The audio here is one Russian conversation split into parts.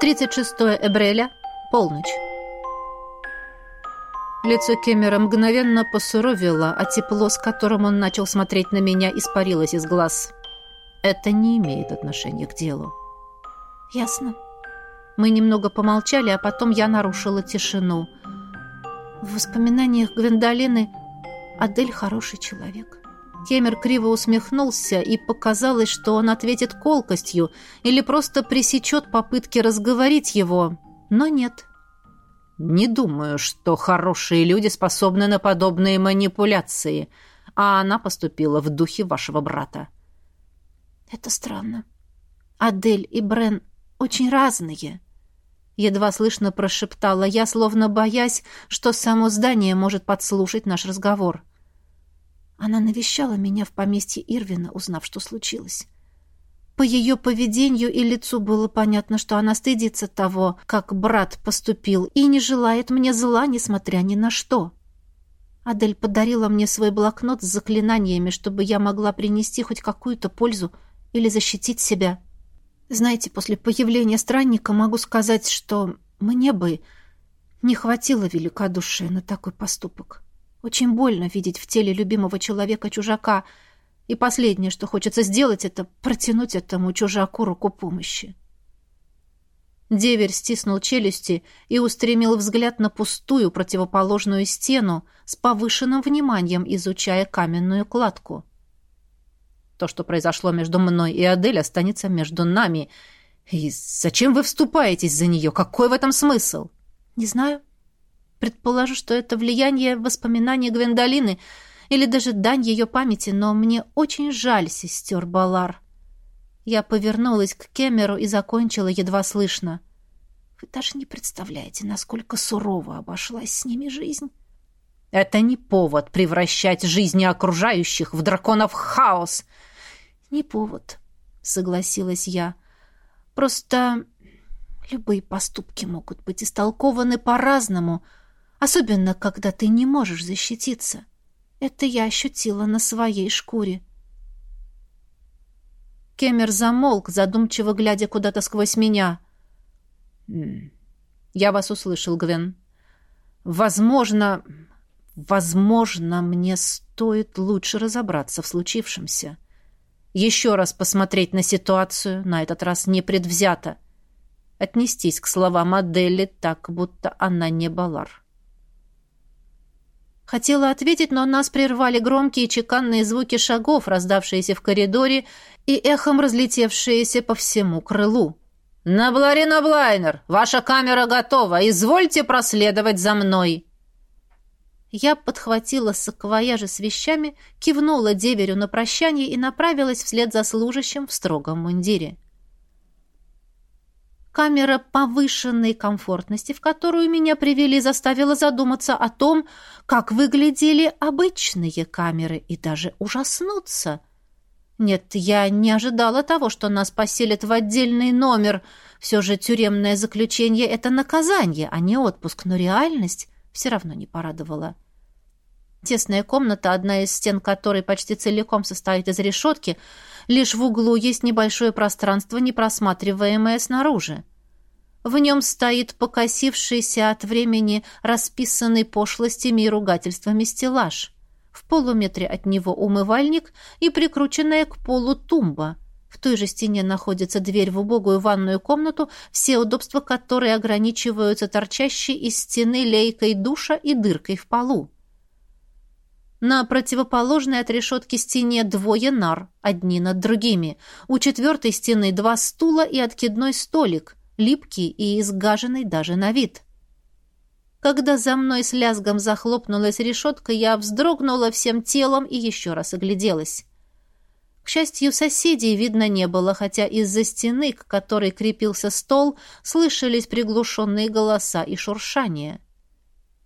36 Эбреля, полночь. Лицо Кемера мгновенно посуровило, а тепло, с которым он начал смотреть на меня, испарилось из глаз. Это не имеет отношения к делу. Ясно. Мы немного помолчали, а потом я нарушила тишину. В воспоминаниях Гвендолины Адель хороший человек. Кемер криво усмехнулся, и показалось, что он ответит колкостью или просто пресечет попытки разговорить его. Но нет. «Не думаю, что хорошие люди способны на подобные манипуляции, а она поступила в духе вашего брата». «Это странно. Адель и Брен очень разные». Едва слышно прошептала я, словно боясь, что само здание может подслушать наш разговор. Она навещала меня в поместье Ирвина, узнав, что случилось. По ее поведению и лицу было понятно, что она стыдится того, как брат поступил, и не желает мне зла, несмотря ни на что. Адель подарила мне свой блокнот с заклинаниями, чтобы я могла принести хоть какую-то пользу или защитить себя. Знаете, после появления странника могу сказать, что мне бы не хватило великодушия на такой поступок. Очень больно видеть в теле любимого человека чужака, и последнее, что хочется сделать, это протянуть этому чужаку руку помощи. Деверь стиснул челюсти и устремил взгляд на пустую противоположную стену с повышенным вниманием, изучая каменную кладку. То, что произошло между мной и Адель, останется между нами. И зачем вы вступаетесь за нее? Какой в этом смысл? Не знаю. Предположу, что это влияние воспоминаний Гвендолины или даже дань ее памяти, но мне очень жаль сестер Балар. Я повернулась к Кемеру и закончила едва слышно. Вы даже не представляете, насколько сурово обошлась с ними жизнь. Это не повод превращать жизни окружающих в драконов хаос. Не повод, согласилась я. Просто любые поступки могут быть истолкованы по-разному — Особенно, когда ты не можешь защититься. Это я ощутила на своей шкуре. Кемер замолк, задумчиво глядя куда-то сквозь меня. «Я вас услышал, Гвен. Возможно, возможно, мне стоит лучше разобраться в случившемся. Еще раз посмотреть на ситуацию, на этот раз непредвзято. Отнестись к словам Адели так, будто она не Балар». Хотела ответить, но нас прервали громкие чеканные звуки шагов, раздавшиеся в коридоре и эхом разлетевшиеся по всему крылу. «Набларина Блайнер, ваша камера готова. Извольте проследовать за мной». Я подхватила саквояжи с вещами, кивнула деверю на прощание и направилась вслед за служащим в строгом мундире. Камера повышенной комфортности, в которую меня привели, заставила задуматься о том, как выглядели обычные камеры, и даже ужаснуться. Нет, я не ожидала того, что нас поселят в отдельный номер. Все же тюремное заключение — это наказание, а не отпуск, но реальность все равно не порадовала. Тесная комната, одна из стен которой почти целиком состоит из решетки, лишь в углу есть небольшое пространство, непросматриваемое снаружи. В нем стоит покосившийся от времени расписанный пошлостями и ругательствами стеллаж. В полуметре от него умывальник и прикрученная к полу тумба. В той же стене находится дверь в убогую ванную комнату, все удобства которой ограничиваются торчащей из стены лейкой душа и дыркой в полу. На противоположной от решетки стене двое нар, одни над другими. У четвертой стены два стула и откидной столик, липкий и изгаженный даже на вид. Когда за мной с лязгом захлопнулась решетка, я вздрогнула всем телом и еще раз огляделась. К счастью, соседей видно не было, хотя из-за стены, к которой крепился стол, слышались приглушенные голоса и шуршание. —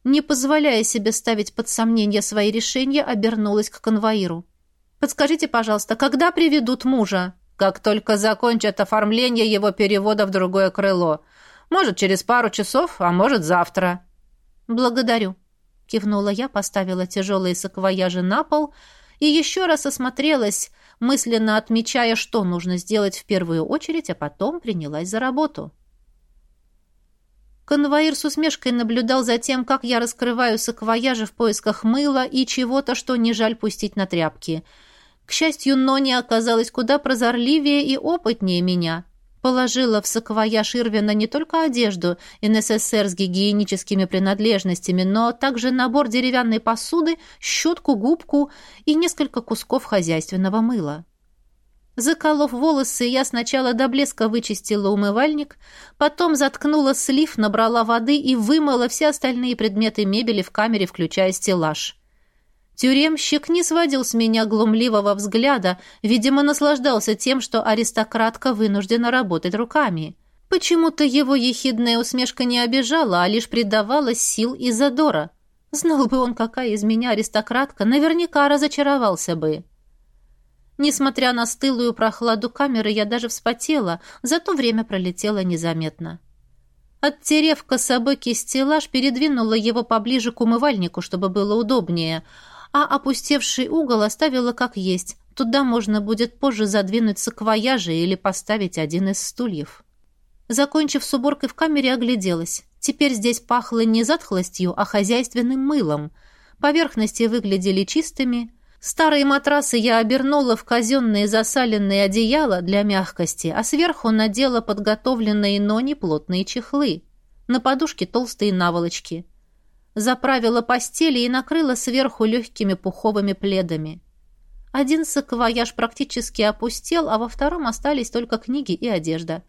не позволяя себе ставить под сомнение свои решения, обернулась к конвоиру. «Подскажите, пожалуйста, когда приведут мужа?» «Как только закончат оформление его перевода в другое крыло. Может, через пару часов, а может, завтра». «Благодарю», — кивнула я, поставила тяжелые саквояжи на пол и еще раз осмотрелась, мысленно отмечая, что нужно сделать в первую очередь, а потом принялась за работу. Конвоир с усмешкой наблюдал за тем, как я раскрываю саквояжи в поисках мыла и чего-то, что не жаль пустить на тряпки. К счастью, Нони оказалась куда прозорливее и опытнее меня. Положила в саквояж Ирвина не только одежду и НССР с гигиеническими принадлежностями, но также набор деревянной посуды, щетку, губку и несколько кусков хозяйственного мыла. Заколов волосы, я сначала до блеска вычистила умывальник, потом заткнула слив, набрала воды и вымыла все остальные предметы мебели в камере, включая стеллаж. Тюремщик не сводил с меня глумливого взгляда, видимо, наслаждался тем, что аристократка вынуждена работать руками. Почему-то его ехидная усмешка не обижала, а лишь придавала сил и задора. Знал бы он, какая из меня аристократка, наверняка разочаровался бы. Несмотря на стылую прохладу камеры, я даже вспотела, зато время пролетело незаметно. Оттерев кособокий стеллаж, передвинула его поближе к умывальнику, чтобы было удобнее, а опустевший угол оставила как есть. Туда можно будет позже задвинуть саквояжи или поставить один из стульев. Закончив с уборкой в камере, огляделась. Теперь здесь пахло не затхлостью, а хозяйственным мылом. Поверхности выглядели чистыми, Старые матрасы я обернула в казенные засаленные одеяла для мягкости, а сверху надела подготовленные, но не плотные чехлы. На подушке толстые наволочки. Заправила постели и накрыла сверху легкими пуховыми пледами. Один саквояж практически опустел, а во втором остались только книги и одежда.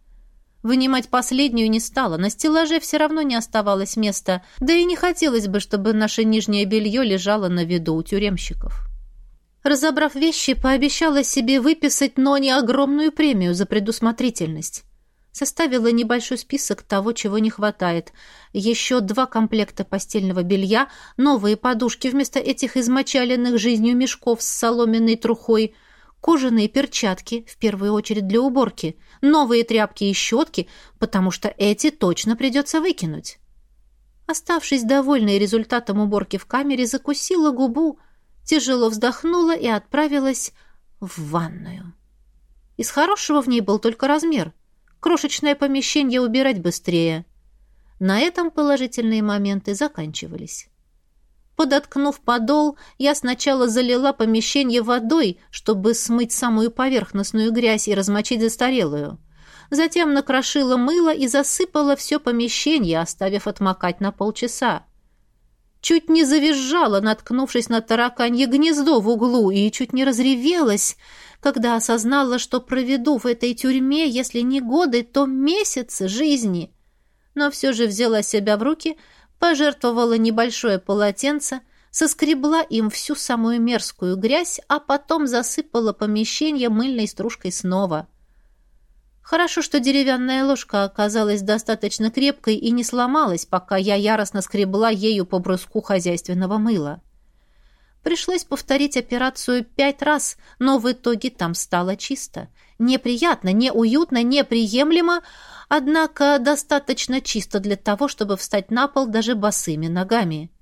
Вынимать последнюю не стала, на стеллаже все равно не оставалось места, да и не хотелось бы, чтобы наше нижнее белье лежало на виду у тюремщиков. Разобрав вещи, пообещала себе выписать Ноне огромную премию за предусмотрительность. Составила небольшой список того, чего не хватает. Еще два комплекта постельного белья, новые подушки вместо этих измочаленных жизнью мешков с соломенной трухой, кожаные перчатки, в первую очередь для уборки, новые тряпки и щетки, потому что эти точно придется выкинуть. Оставшись довольной результатом уборки в камере, закусила губу, тяжело вздохнула и отправилась в ванную. Из хорошего в ней был только размер. Крошечное помещение убирать быстрее. На этом положительные моменты заканчивались. Подоткнув подол, я сначала залила помещение водой, чтобы смыть самую поверхностную грязь и размочить застарелую. Затем накрошила мыло и засыпала все помещение, оставив отмокать на полчаса чуть не завизжала, наткнувшись на тараканье гнездо в углу, и чуть не разревелась, когда осознала, что проведу в этой тюрьме, если не годы, то месяцы жизни. Но все же взяла себя в руки, пожертвовала небольшое полотенце, соскребла им всю самую мерзкую грязь, а потом засыпала помещение мыльной стружкой снова — Хорошо, что деревянная ложка оказалась достаточно крепкой и не сломалась, пока я яростно скребла ею по бруску хозяйственного мыла. Пришлось повторить операцию пять раз, но в итоге там стало чисто. Неприятно, неуютно, неприемлемо, однако достаточно чисто для того, чтобы встать на пол даже босыми ногами.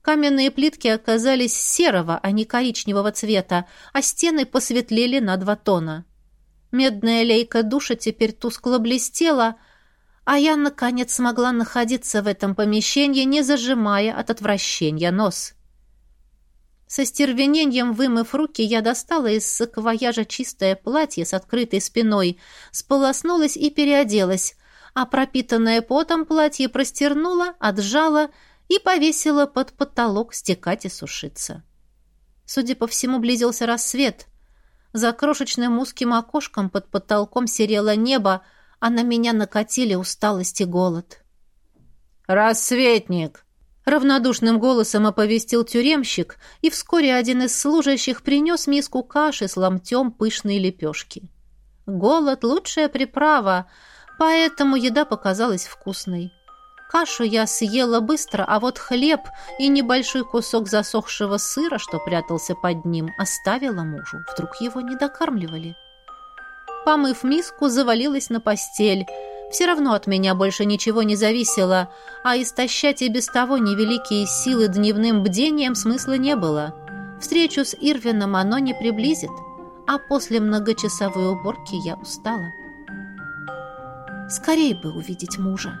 Каменные плитки оказались серого, а не коричневого цвета, а стены посветлели на два тона. Медная лейка душа теперь тускло блестела, а я, наконец, смогла находиться в этом помещении, не зажимая от отвращения нос. Со стервенением вымыв руки, я достала из саквояжа чистое платье с открытой спиной, сполоснулась и переоделась, а пропитанное потом платье простернула, отжала и повесила под потолок стекать и сушиться. Судя по всему, близился рассвет — за крошечным узким окошком под потолком серело небо, а на меня накатили усталость и голод. «Рассветник!» Равнодушным голосом оповестил тюремщик, и вскоре один из служащих принес миску каши с ломтем пышной лепешки. Голод — лучшая приправа, поэтому еда показалась вкусной. Кашу я съела быстро, а вот хлеб и небольшой кусок засохшего сыра, что прятался под ним, оставила мужу. Вдруг его не докармливали. Помыв миску, завалилась на постель. Все равно от меня больше ничего не зависело, а истощать и без того невеликие силы дневным бдением смысла не было. Встречу с Ирвином оно не приблизит, а после многочасовой уборки я устала. Скорее бы увидеть мужа.